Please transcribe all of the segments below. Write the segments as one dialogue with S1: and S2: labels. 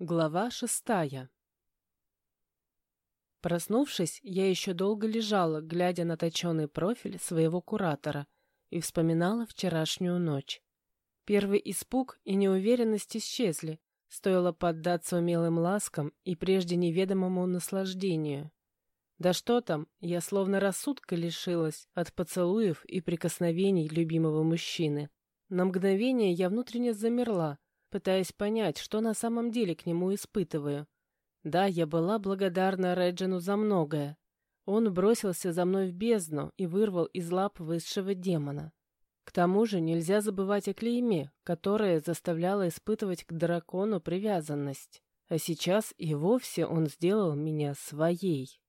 S1: Глава шестая Проснувшись, я еще долго лежала, глядя на точеный профиль своего куратора, и вспоминала вчерашнюю ночь. Первый испуг и неуверенность исчезли, стоило поддаться умелым ласкам и прежде неведомому наслаждению. Да что там, я словно рассудка лишилась от поцелуев и прикосновений любимого мужчины. На мгновение я внутренне замерла, пытаясь понять, что на самом деле к нему испытываю. Да, я была благодарна Реджину за многое. Он бросился за мной в бездну и вырвал из лап высшего демона. К тому же нельзя забывать о клейме, которое заставляло испытывать к дракону привязанность. А сейчас и вовсе он сделал меня своей.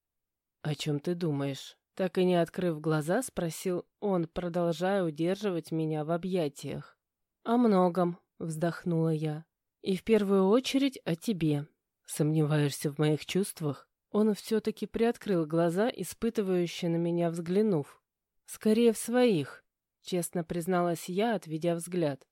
S1: «О чем ты думаешь?» Так и не открыв глаза, спросил он, продолжая удерживать меня в объятиях. «О многом», Вздохнула я. И в первую очередь о тебе. Сомневаешься в моих чувствах? Он все-таки приоткрыл глаза, испытывающе на меня взглянув. Скорее в своих, честно призналась я, отведя взгляд.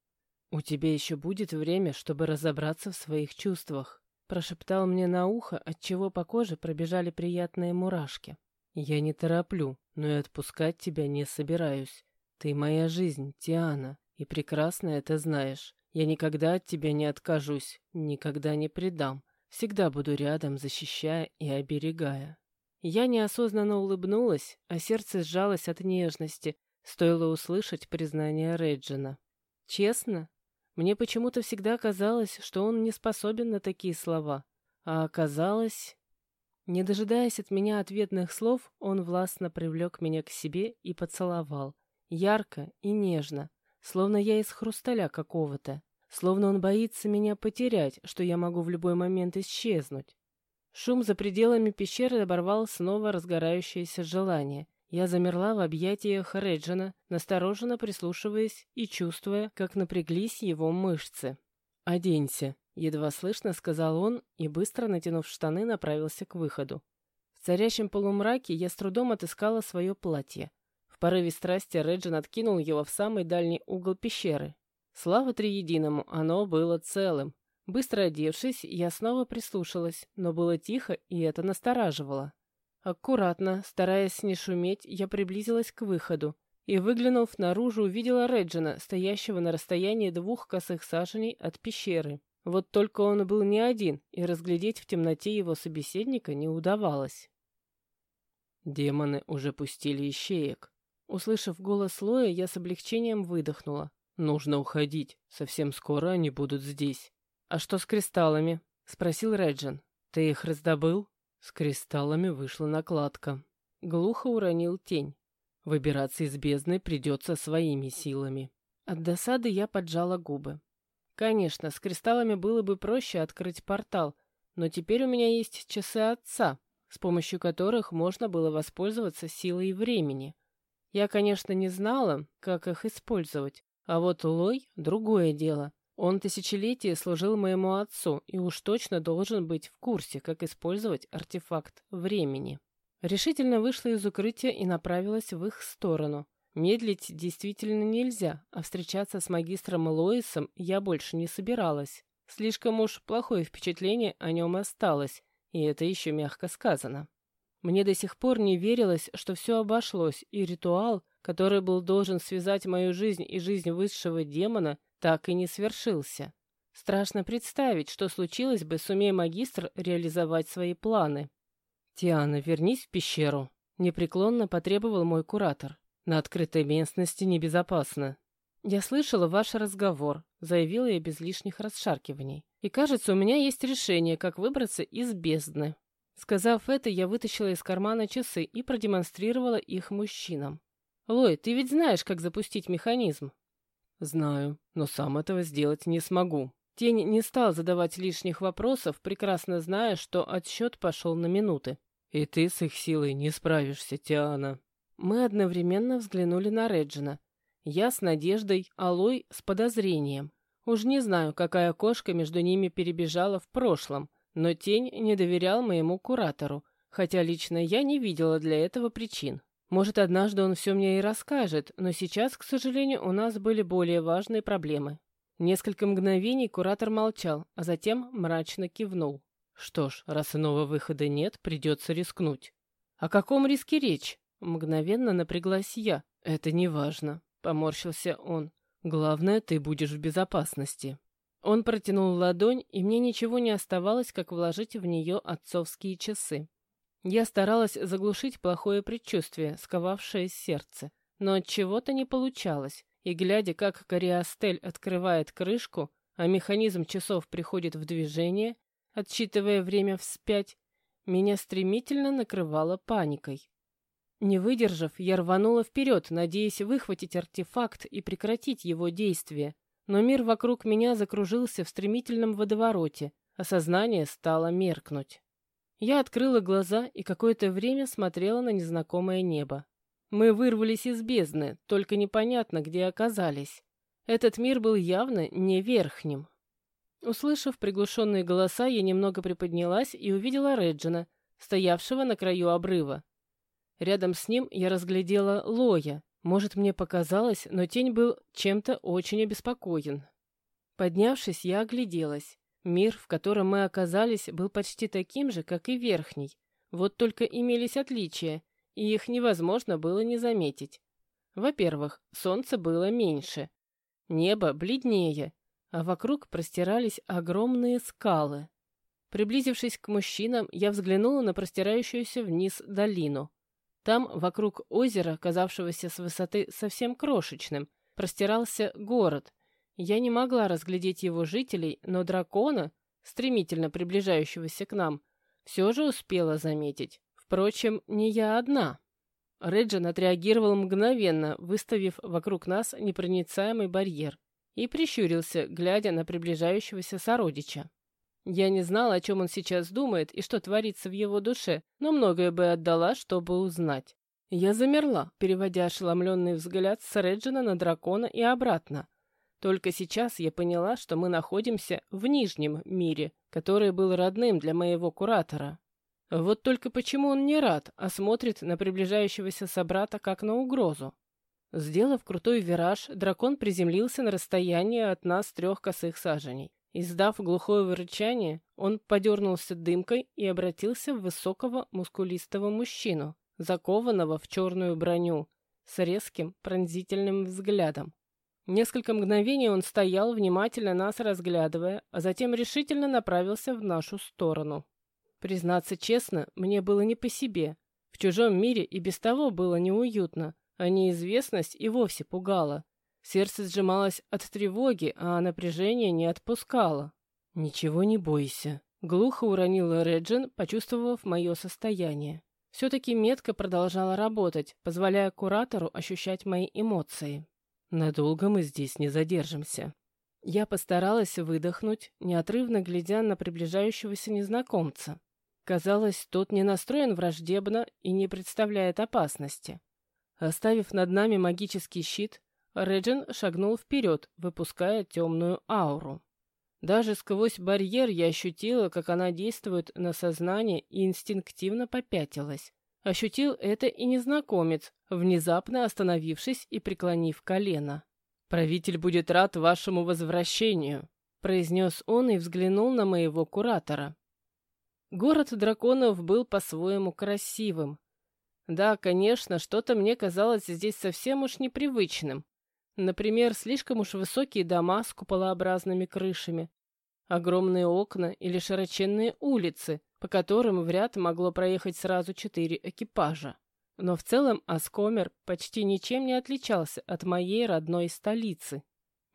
S1: «У тебя еще будет время, чтобы разобраться в своих чувствах», прошептал мне на ухо, отчего по коже пробежали приятные мурашки. «Я не тороплю, но и отпускать тебя не собираюсь. Ты моя жизнь, Тиана, и прекрасно это знаешь. Я никогда от тебя не откажусь, никогда не предам. Всегда буду рядом, защищая и оберегая. Я неосознанно улыбнулась, а сердце сжалось от нежности, стоило услышать признание Реджина. Честно, мне почему-то всегда казалось, что он не способен на такие слова. А оказалось... Не дожидаясь от меня ответных слов, он властно привлек меня к себе и поцеловал. Ярко и нежно, словно я из хрусталя какого-то. Словно он боится меня потерять, что я могу в любой момент исчезнуть. Шум за пределами пещеры оборвал снова разгорающееся желание. Я замерла в объятиях Реджина, настороженно прислушиваясь и чувствуя, как напряглись его мышцы. «Оденься», — едва слышно сказал он и, быстро натянув штаны, направился к выходу. В царящем полумраке я с трудом отыскала свое платье. В порыве страсти Реджин откинул его в самый дальний угол пещеры. Слава Триединому, оно было целым. Быстро одевшись, я снова прислушалась, но было тихо, и это настораживало. Аккуратно, стараясь не шуметь, я приблизилась к выходу и, выглянув наружу, увидела Реджина, стоящего на расстоянии двух косых саженей от пещеры. Вот только он был не один, и разглядеть в темноте его собеседника не удавалось. Демоны уже пустили ищеек. Услышав голос Лоя, я с облегчением выдохнула. «Нужно уходить. Совсем скоро они будут здесь». «А что с кристаллами?» — спросил Реджин. «Ты их раздобыл?» С кристаллами вышла накладка. Глухо уронил тень. Выбираться из бездны придется своими силами. От досады я поджала губы. Конечно, с кристаллами было бы проще открыть портал, но теперь у меня есть часы отца, с помощью которых можно было воспользоваться силой времени. Я, конечно, не знала, как их использовать, а вот Лой — другое дело. Он тысячелетия служил моему отцу и уж точно должен быть в курсе, как использовать артефакт времени. Решительно вышла из укрытия и направилась в их сторону. Медлить действительно нельзя, а встречаться с магистром Лоисом я больше не собиралась. Слишком уж плохое впечатление о нем осталось, и это еще мягко сказано. Мне до сих пор не верилось, что все обошлось, и ритуал, который был должен связать мою жизнь и жизнь высшего демона, так и не свершился. Страшно представить, что случилось бы, сумея магистр реализовать свои планы. «Тиана, вернись в пещеру», — непреклонно потребовал мой куратор. «На открытой местности небезопасно». «Я слышала ваш разговор», — заявила я без лишних расшаркиваний. «И кажется, у меня есть решение, как выбраться из бездны». Сказав это, я вытащила из кармана часы и продемонстрировала их мужчинам. «Лой, ты ведь знаешь, как запустить механизм?» «Знаю, но сам этого сделать не смогу». Тень не стал задавать лишних вопросов, прекрасно зная, что отсчет пошел на минуты. «И ты с их силой не справишься, Тиана». Мы одновременно взглянули на Реджина. Я с надеждой, а Лой с подозрением. Уж не знаю, какая кошка между ними перебежала в прошлом, но тень не доверял моему куратору, хотя лично я не видела для этого причин. Может, однажды он все мне и расскажет, но сейчас, к сожалению, у нас были более важные проблемы. Несколько мгновений куратор молчал, а затем мрачно кивнул. Что ж, раз иного выхода нет, придется рискнуть. О каком риске речь? Мгновенно напряглась я. Это не важно, поморщился он. Главное, ты будешь в безопасности. Он протянул ладонь, и мне ничего не оставалось, как вложить в нее отцовские часы. Я старалась заглушить плохое предчувствие, сковавшее сердце, но от чего-то не получалось и глядя, как Кориастель открывает крышку, а механизм часов приходит в движение, отсчитывая время вспять, меня стремительно накрывало паникой. Не выдержав, я рванула вперед, надеясь выхватить артефакт и прекратить его действие, но мир вокруг меня закружился в стремительном водовороте, а сознание стало меркнуть. Я открыла глаза и какое-то время смотрела на незнакомое небо. Мы вырвались из бездны, только непонятно, где оказались. Этот мир был явно не верхним. Услышав приглушенные голоса, я немного приподнялась и увидела Реджина, стоявшего на краю обрыва. Рядом с ним я разглядела Лоя. Может, мне показалось, но тень был чем-то очень обеспокоен. Поднявшись, я огляделась. Мир, в котором мы оказались, был почти таким же, как и верхний. Вот только имелись отличия — и их невозможно было не заметить. Во-первых, солнце было меньше, небо бледнее, а вокруг простирались огромные скалы. Приблизившись к мужчинам, я взглянула на простирающуюся вниз долину. Там, вокруг озера, казавшегося с высоты совсем крошечным, простирался город. Я не могла разглядеть его жителей, но дракона, стремительно приближающегося к нам, все же успела заметить. Впрочем, не я одна. Реджин отреагировал мгновенно, выставив вокруг нас непроницаемый барьер, и прищурился, глядя на приближающегося сородича. Я не знала, о чем он сейчас думает и что творится в его душе, но многое бы отдала, чтобы узнать. Я замерла, переводя ошеломленный взгляд с Реджина на дракона и обратно. Только сейчас я поняла, что мы находимся в Нижнем мире, который был родным для моего куратора. Вот только почему он не рад, а смотрит на приближающегося собрата как на угрозу? Сделав крутой вираж, дракон приземлился на расстояние от нас трех косых саженей. Издав глухое вырычание, он подернулся дымкой и обратился в высокого мускулистого мужчину, закованного в черную броню, с резким пронзительным взглядом. Несколько мгновений он стоял, внимательно нас разглядывая, а затем решительно направился в нашу сторону. Признаться честно, мне было не по себе. В чужом мире и без того было неуютно, а неизвестность и вовсе пугала. Сердце сжималось от тревоги, а напряжение не отпускало. «Ничего не бойся», — глухо уронила Реджин, почувствовав мое состояние. Все-таки метка продолжала работать, позволяя куратору ощущать мои эмоции. «Надолго мы здесь не задержимся». Я постаралась выдохнуть, неотрывно глядя на приближающегося незнакомца. Казалось, тот не настроен враждебно и не представляет опасности. Оставив над нами магический щит, Реджин шагнул вперед, выпуская темную ауру. Даже сквозь барьер я ощутила, как она действует на сознание и инстинктивно попятилась. Ощутил это и незнакомец, внезапно остановившись и преклонив колено. «Правитель будет рад вашему возвращению», — произнес он и взглянул на моего куратора. Город драконов был по-своему красивым. Да, конечно, что-то мне казалось здесь совсем уж непривычным. Например, слишком уж высокие дома с куполообразными крышами, огромные окна или широченные улицы, по которым в ряд могло проехать сразу четыре экипажа. Но в целом Аскомер почти ничем не отличался от моей родной столицы.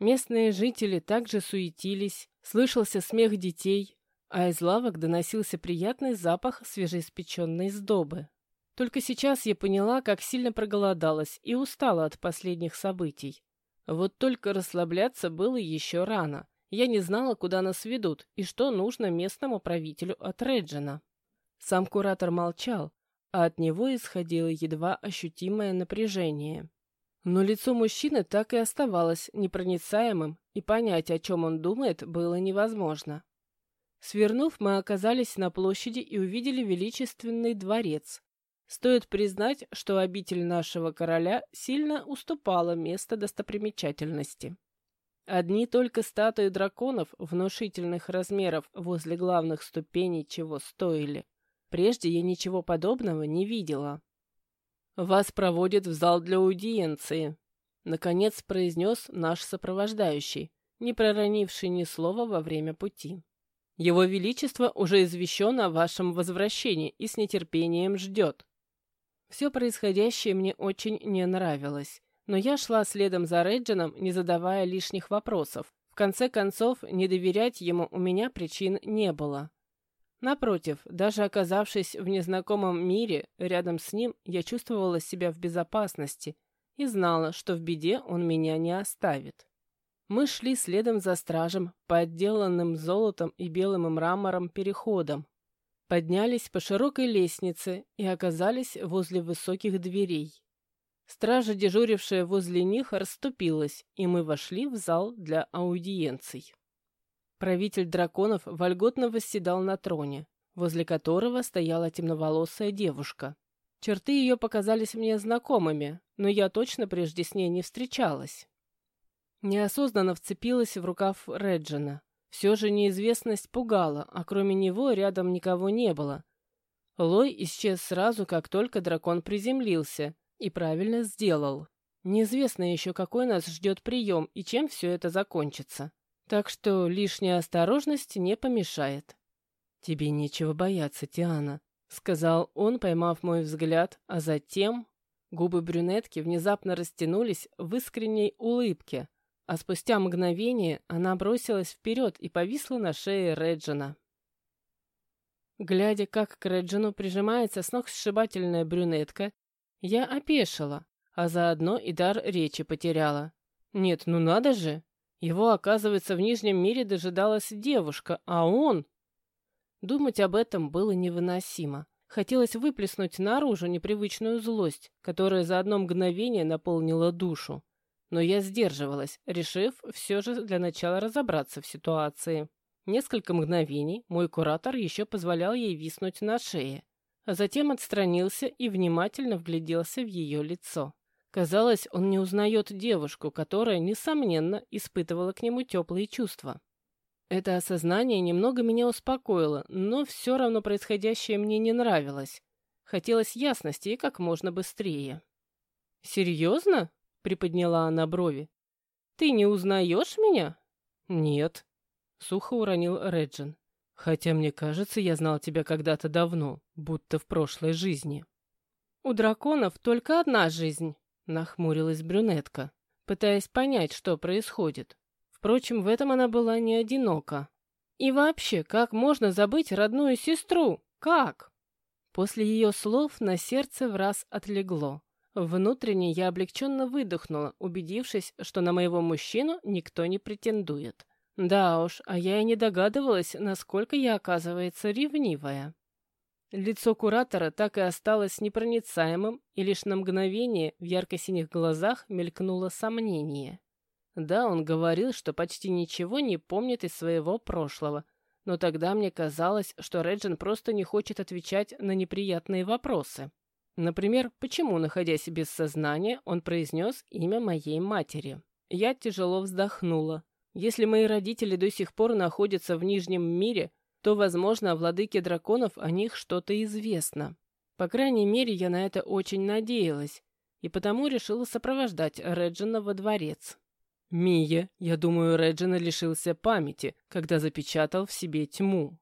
S1: Местные жители также суетились, слышался смех детей, а из лавок доносился приятный запах свежеиспеченной сдобы. Только сейчас я поняла, как сильно проголодалась и устала от последних событий. Вот только расслабляться было еще рано. Я не знала, куда нас ведут и что нужно местному правителю от Реджина. Сам куратор молчал, а от него исходило едва ощутимое напряжение. Но лицо мужчины так и оставалось непроницаемым, и понять, о чем он думает, было невозможно. Свернув, мы оказались на площади и увидели величественный дворец. Стоит признать, что обитель нашего короля сильно уступала место достопримечательности. Одни только статуи драконов внушительных размеров возле главных ступеней чего стоили. Прежде я ничего подобного не видела. «Вас проводят в зал для аудиенции», — наконец произнес наш сопровождающий, не проронивший ни слова во время пути. «Его Величество уже извещен о вашем возвращении и с нетерпением ждет». Все происходящее мне очень не нравилось, но я шла следом за Реджином, не задавая лишних вопросов. В конце концов, не доверять ему у меня причин не было. Напротив, даже оказавшись в незнакомом мире, рядом с ним я чувствовала себя в безопасности и знала, что в беде он меня не оставит. Мы шли следом за стражем по отделанным золотом и белым мрамором переходам, поднялись по широкой лестнице и оказались возле высоких дверей. Стража, дежурившая возле них, расступилась, и мы вошли в зал для аудиенций. Правитель драконов вольготно восседал на троне, возле которого стояла темноволосая девушка. Черты ее показались мне знакомыми, но я точно прежде с ней не встречалась. Неосознанно вцепилась в рукав Реджина. Все же неизвестность пугала, а кроме него рядом никого не было. Лой исчез сразу, как только дракон приземлился, и правильно сделал. Неизвестно еще, какой нас ждет прием и чем все это закончится. Так что лишняя осторожность не помешает. «Тебе нечего бояться, Тиана», — сказал он, поймав мой взгляд, а затем губы брюнетки внезапно растянулись в искренней улыбке, а спустя мгновение она бросилась вперед и повисла на шее Реджина. Глядя, как к Реджину прижимается сногсшибательная брюнетка, я опешила, а заодно и дар речи потеряла. Нет, ну надо же! Его, оказывается, в Нижнем мире дожидалась девушка, а он... Думать об этом было невыносимо. Хотелось выплеснуть наружу непривычную злость, которая за одно мгновение наполнила душу. Но я сдерживалась, решив все же для начала разобраться в ситуации. Несколько мгновений мой куратор еще позволял ей виснуть на шее, а затем отстранился и внимательно вгляделся в ее лицо. Казалось, он не узнает девушку, которая, несомненно, испытывала к нему теплые чувства. Это осознание немного меня успокоило, но все равно происходящее мне не нравилось. Хотелось ясности и как можно быстрее. «Серьезно?» — приподняла она брови. «Ты не узнаешь меня?» «Нет», — сухо уронил Реджин. «Хотя, мне кажется, я знал тебя когда-то давно, будто в прошлой жизни». «У драконов только одна жизнь», Нахмурилась брюнетка, пытаясь понять, что происходит. Впрочем, в этом она была не одинока. И вообще, как можно забыть родную сестру? Как? После ее слов на сердце в раз отлегло. Внутренне я облегченно выдохнула, убедившись, что на моего мужчину никто не претендует. Да уж, а я и не догадывалась, насколько я, оказывается, ревнивая. Лицо куратора так и осталось непроницаемым, и лишь на мгновение в ярко-синих глазах мелькнуло сомнение. Да, он говорил, что почти ничего не помнит из своего прошлого, но тогда мне казалось, что Реджин просто не хочет отвечать на неприятные вопросы. Например, почему, находясь без сознания, он произнес имя моей матери. Я тяжело вздохнула. Если мои родители до сих пор находятся в Нижнем мире, то, возможно, о владыке драконов о них что-то известно. По крайней мере, я на это очень надеялась, и потому решила сопровождать Реджина во дворец. «Мия, я думаю, Реджина лишился памяти, когда запечатал в себе тьму».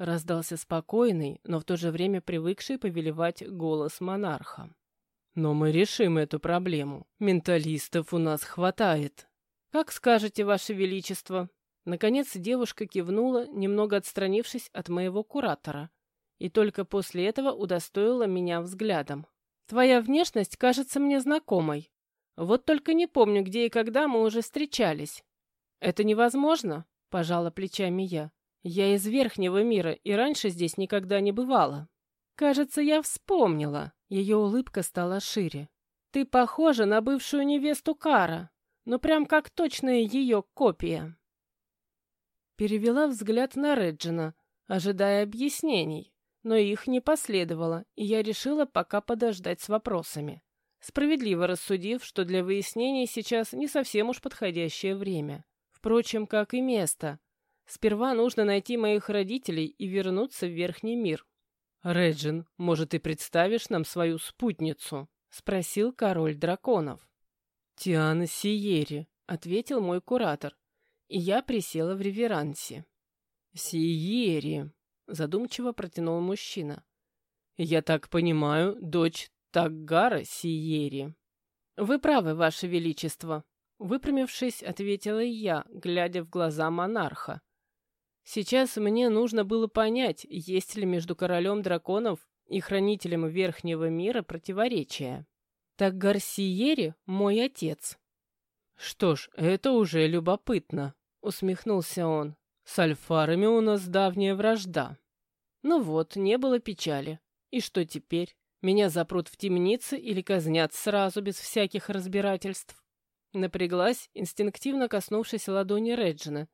S1: Раздался спокойный, но в то же время привыкший повелевать голос монарха. «Но мы решим эту проблему. Менталистов у нас хватает». «Как скажете, Ваше Величество», Наконец девушка кивнула, немного отстранившись от моего куратора, и только после этого удостоила меня взглядом. «Твоя внешность кажется мне знакомой. Вот только не помню, где и когда мы уже встречались». «Это невозможно», — пожала плечами я. «Я из Верхнего мира и раньше здесь никогда не бывала». «Кажется, я вспомнила». Ее улыбка стала шире. «Ты похожа на бывшую невесту Кара, ну прям как точная ее копия». Перевела взгляд на Реджина, ожидая объяснений, но их не последовало, и я решила пока подождать с вопросами, справедливо рассудив, что для выяснений сейчас не совсем уж подходящее время. Впрочем, как и место. Сперва нужно найти моих родителей и вернуться в Верхний мир. «Реджин, может, ты представишь нам свою спутницу?» — спросил король драконов. «Тиана Сиери», — ответил мой куратор, и я присела в реверансе. «Сиери», — задумчиво протянул мужчина. «Я так понимаю, дочь Таггара Сиери». «Вы правы, Ваше Величество», — выпрямившись, ответила я, глядя в глаза монарха. Сейчас мне нужно было понять, есть ли между королем драконов и хранителем Верхнего мира противоречия. Так Гарсиери — мой отец. Что ж, это уже любопытно, — усмехнулся он. С альфарами у нас давняя вражда. Ну вот, не было печали. И что теперь? Меня запрут в темнице или казнят сразу, без всяких разбирательств? Напряглась, инстинктивно коснувшись ладони Реджина,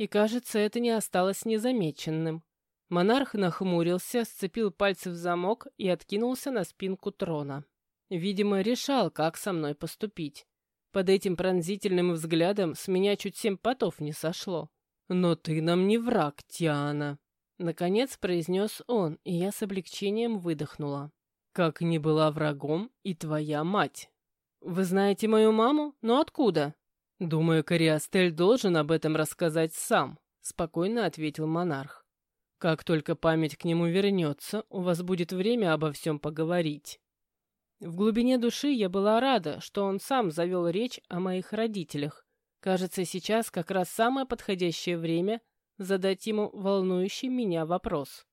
S1: и, кажется, это не осталось незамеченным. Монарх нахмурился, сцепил пальцы в замок и откинулся на спинку трона. Видимо, решал, как со мной поступить. Под этим пронзительным взглядом с меня чуть семь потов не сошло. «Но ты нам не враг, Тиана!» Наконец произнес он, и я с облегчением выдохнула. «Как не была врагом и твоя мать!» «Вы знаете мою маму? Но откуда?» «Думаю, Кориастель должен об этом рассказать сам», — спокойно ответил монарх. «Как только память к нему вернется, у вас будет время обо всем поговорить». В глубине души я была рада, что он сам завел речь о моих родителях. Кажется, сейчас как раз самое подходящее время задать ему волнующий меня вопрос.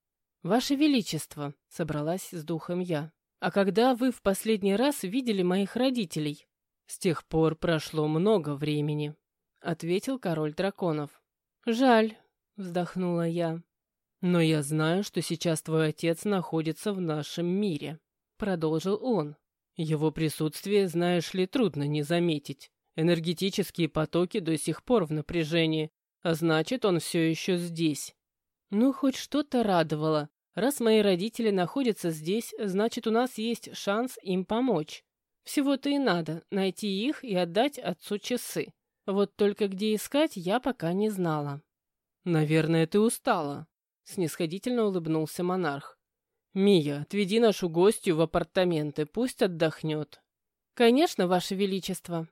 S1: «Ваше Величество», — собралась с духом я, — «а когда вы в последний раз видели моих родителей?» «С тех пор прошло много времени», — ответил король драконов. «Жаль», — вздохнула я. «Но я знаю, что сейчас твой отец находится в нашем мире», — продолжил он. «Его присутствие, знаешь ли, трудно не заметить. Энергетические потоки до сих пор в напряжении, а значит, он все еще здесь». Ну, хоть что-то радовало. Раз мои родители находятся здесь, значит, у нас есть шанс им помочь. Всего-то и надо найти их и отдать отцу часы. Вот только где искать, я пока не знала. «Наверное, ты устала», — снисходительно улыбнулся монарх. «Мия, отведи нашу гостью в апартаменты, пусть отдохнет». «Конечно, ваше величество».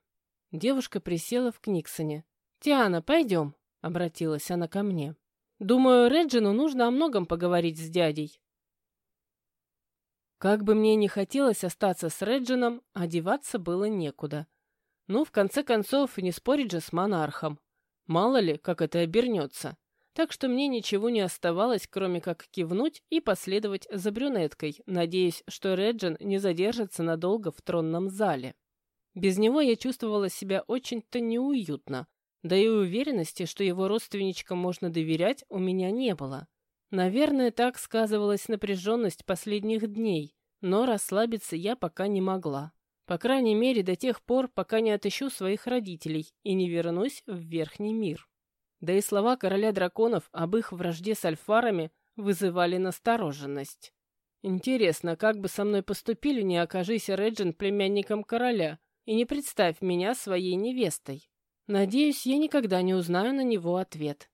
S1: Девушка присела в Книксоне. «Тиана, пойдем», — обратилась она ко мне. «Думаю, Реджину нужно о многом поговорить с дядей. Как бы мне не хотелось остаться с Реджином, одеваться было некуда. Ну, в конце концов, не спорить же с монархом. Мало ли, как это обернется. Так что мне ничего не оставалось, кроме как кивнуть и последовать за брюнеткой, надеясь, что Реджин не задержится надолго в тронном зале. Без него я чувствовала себя очень-то неуютно, да и уверенности, что его родственничкам можно доверять, у меня не было. Наверное, так сказывалась напряженность последних дней, но расслабиться я пока не могла. По крайней мере, до тех пор, пока не отыщу своих родителей и не вернусь в Верхний мир. Да и слова короля драконов об их вражде с альфарами вызывали настороженность. Интересно, как бы со мной поступили, не окажись Реджин племянником короля и не представь меня своей невестой. Надеюсь, я никогда не узнаю на него ответ.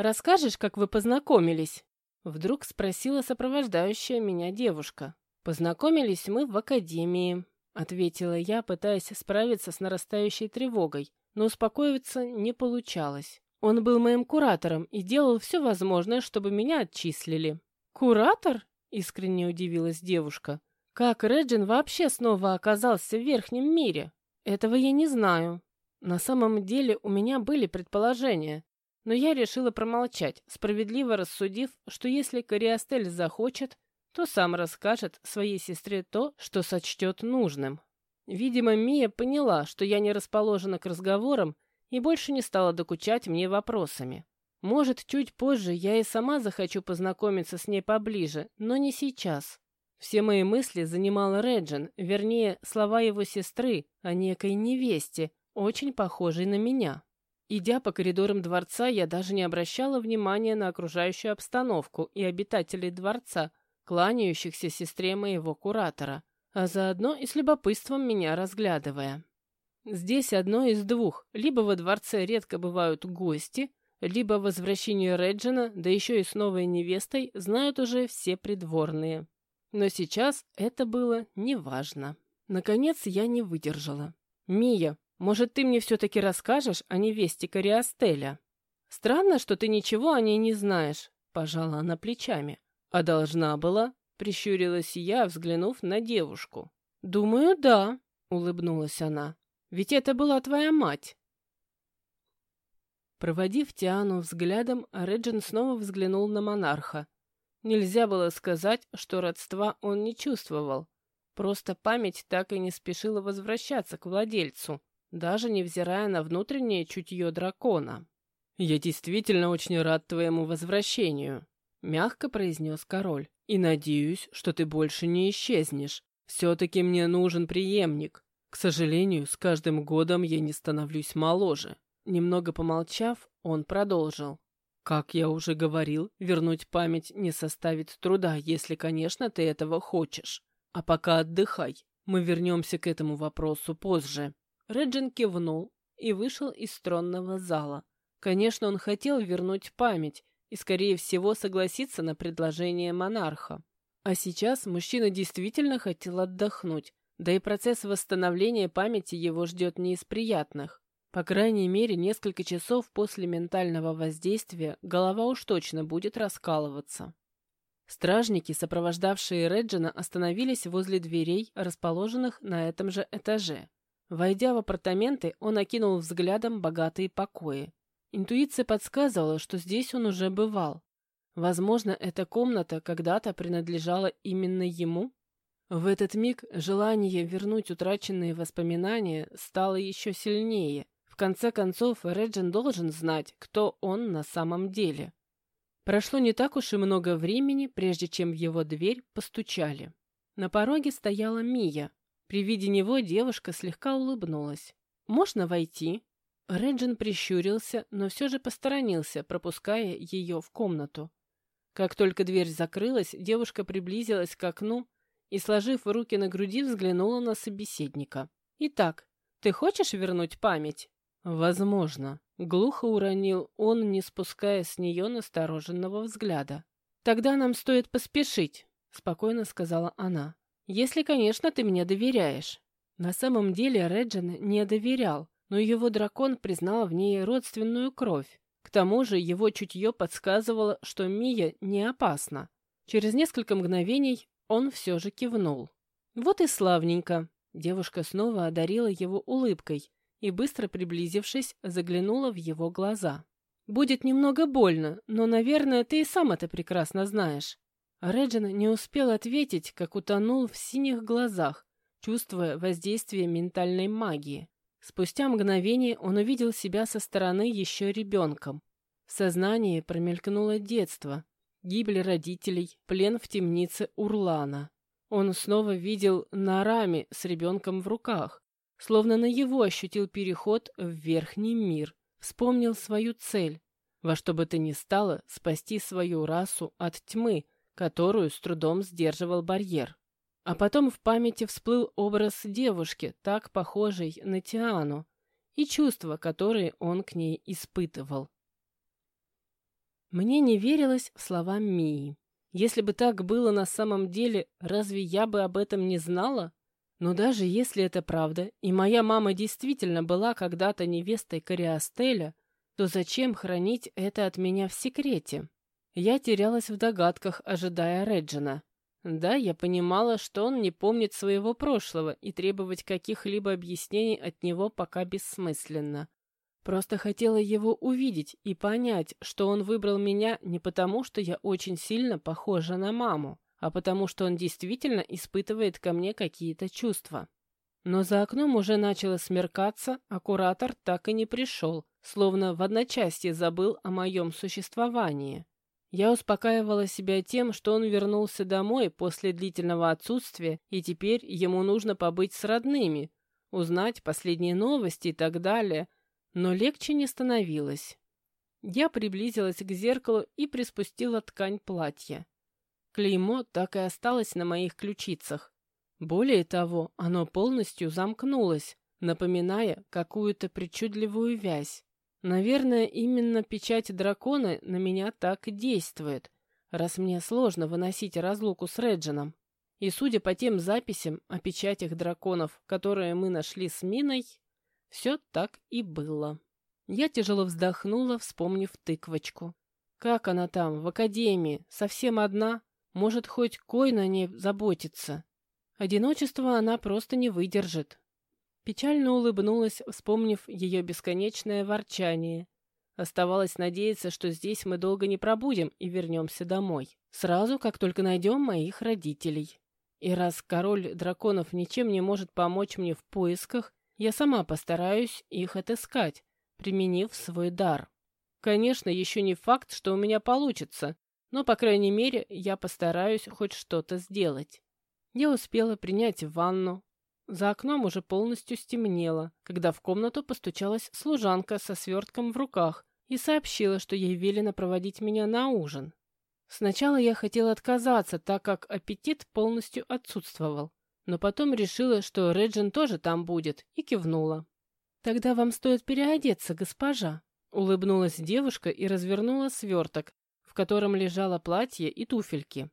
S1: «Расскажешь, как вы познакомились?» Вдруг спросила сопровождающая меня девушка. «Познакомились мы в академии», — ответила я, пытаясь справиться с нарастающей тревогой, но успокоиться не получалось. Он был моим куратором и делал все возможное, чтобы меня отчислили. «Куратор?» — искренне удивилась девушка. «Как Реджин вообще снова оказался в верхнем мире? Этого я не знаю. На самом деле у меня были предположения, но я решила промолчать, справедливо рассудив, что если Кориастель захочет, то сам расскажет своей сестре то, что сочтет нужным. Видимо, Мия поняла, что я не расположена к разговорам и больше не стала докучать мне вопросами. Может, чуть позже я и сама захочу познакомиться с ней поближе, но не сейчас. Все мои мысли занимал Реджин, вернее, слова его сестры о некой невесте, очень похожей на меня. Идя по коридорам дворца, я даже не обращала внимания на окружающую обстановку и обитателей дворца, кланяющихся сестре моего куратора, а заодно и с любопытством меня разглядывая. Здесь одно из двух. Либо во дворце редко бывают гости, либо возвращение Реджина, да еще и с новой невестой, знают уже все придворные. Но сейчас это было неважно. Наконец я не выдержала. «Мия, может, ты мне все-таки расскажешь о невесте Кориастеля?» «Странно, что ты ничего о ней не знаешь», — пожала она плечами. «А должна была?» — прищурилась я, взглянув на девушку. «Думаю, да», — улыбнулась она. «Ведь это была твоя мать». Проводив Тиану взглядом, Реджин снова взглянул на монарха. Нельзя было сказать, что родства он не чувствовал. Просто память так и не спешила возвращаться к владельцу, даже невзирая на внутреннее чутье дракона. «Я действительно очень рад твоему возвращению», — мягко произнес король. «И надеюсь, что ты больше не исчезнешь. Все-таки мне нужен преемник. К сожалению, с каждым годом я не становлюсь моложе. Немного помолчав, он продолжил. «Как я уже говорил, вернуть память не составит труда, если, конечно, ты этого хочешь. А пока отдыхай. Мы вернемся к этому вопросу позже». Реджин кивнул и вышел из тронного зала. Конечно, он хотел вернуть память и, скорее всего, согласиться на предложение монарха. А сейчас мужчина действительно хотел отдохнуть, да и процесс восстановления памяти его ждет не из приятных. По крайней мере, несколько часов после ментального воздействия голова уж точно будет раскалываться. Стражники, сопровождавшие Реджина, остановились возле дверей, расположенных на этом же этаже. Войдя в апартаменты, он окинул взглядом богатые покои. Интуиция подсказывала, что здесь он уже бывал. Возможно, эта комната когда-то принадлежала именно ему? В этот миг желание вернуть утраченные воспоминания стало еще сильнее, конце концов, Реджин должен знать, кто он на самом деле. Прошло не так уж и много времени, прежде чем в его дверь постучали. На пороге стояла Мия. При виде него девушка слегка улыбнулась. «Можно войти?» Реджин прищурился, но все же посторонился, пропуская ее в комнату. Как только дверь закрылась, девушка приблизилась к окну и, сложив руки на груди, взглянула на собеседника. «Итак, ты хочешь вернуть память?» «Возможно», — глухо уронил он, не спуская с нее настороженного взгляда. «Тогда нам стоит поспешить», — спокойно сказала она. «Если, конечно, ты мне доверяешь». На самом деле Реджин не доверял, но его дракон признал в ней родственную кровь. К тому же его чутье подсказывало, что Мия не опасна. Через несколько мгновений он все же кивнул. «Вот и славненько!» Девушка снова одарила его улыбкой, и, быстро приблизившись, заглянула в его глаза. «Будет немного больно, но, наверное, ты и сам это прекрасно знаешь». Реджин не успел ответить, как утонул в синих глазах, чувствуя воздействие ментальной магии. Спустя мгновение он увидел себя со стороны еще ребенком. В сознании промелькнуло детство, гибель родителей, плен в темнице Урлана. Он снова видел Нарами с ребенком в руках, Словно на его ощутил переход в верхний мир, вспомнил свою цель, во что бы то ни стало спасти свою расу от тьмы, которую с трудом сдерживал барьер. А потом в памяти всплыл образ девушки, так похожей на Тиану, и чувства, которые он к ней испытывал. Мне не верилось в слова Мии. Если бы так было на самом деле, разве я бы об этом не знала? Но даже если это правда, и моя мама действительно была когда-то невестой Кориастеля, то зачем хранить это от меня в секрете? Я терялась в догадках, ожидая Реджина. Да, я понимала, что он не помнит своего прошлого, и требовать каких-либо объяснений от него пока бессмысленно. Просто хотела его увидеть и понять, что он выбрал меня не потому, что я очень сильно похожа на маму, а потому что он действительно испытывает ко мне какие-то чувства. Но за окном уже начало смеркаться, а куратор так и не пришел, словно в одночасье забыл о моем существовании. Я успокаивала себя тем, что он вернулся домой после длительного отсутствия, и теперь ему нужно побыть с родными, узнать последние новости и так далее, но легче не становилось. Я приблизилась к зеркалу и приспустила ткань платья. Клеймо так и осталось на моих ключицах. Более того, оно полностью замкнулось, напоминая какую-то причудливую вязь. Наверное, именно печать дракона на меня так и действует, раз мне сложно выносить разлуку с Реджином. И судя по тем записям о печатях драконов, которые мы нашли с Миной, все так и было. Я тяжело вздохнула, вспомнив тыквочку. Как она там, в академии, совсем одна? Может, хоть Кой на ней заботится? Одиночество она просто не выдержит. Печально улыбнулась, вспомнив ее бесконечное ворчание. Оставалось надеяться, что здесь мы долго не пробудем и вернемся домой. Сразу, как только найдем моих родителей. И раз король драконов ничем не может помочь мне в поисках, я сама постараюсь их отыскать, применив свой дар. Конечно, еще не факт, что у меня получится, но, по крайней мере, я постараюсь хоть что-то сделать. Я успела принять ванну. За окном уже полностью стемнело, когда в комнату постучалась служанка со свертком в руках и сообщила, что ей велено проводить меня на ужин. Сначала я хотела отказаться, так как аппетит полностью отсутствовал, но потом решила, что Реджин тоже там будет, и кивнула. «Тогда вам стоит переодеться, госпожа», — улыбнулась девушка и развернула сверток, в котором лежало платье и туфельки.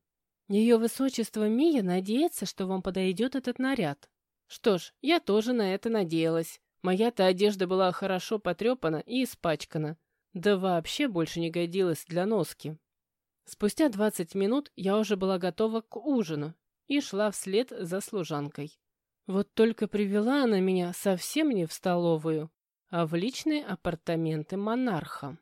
S1: «Ее высочество Мия надеется, что вам подойдет этот наряд». Что ж, я тоже на это надеялась. Моя-то одежда была хорошо потрепана и испачкана, да вообще больше не годилась для носки. Спустя двадцать минут я уже была готова к ужину и шла вслед за служанкой. Вот только привела она меня совсем не в столовую, а в личные апартаменты монарха.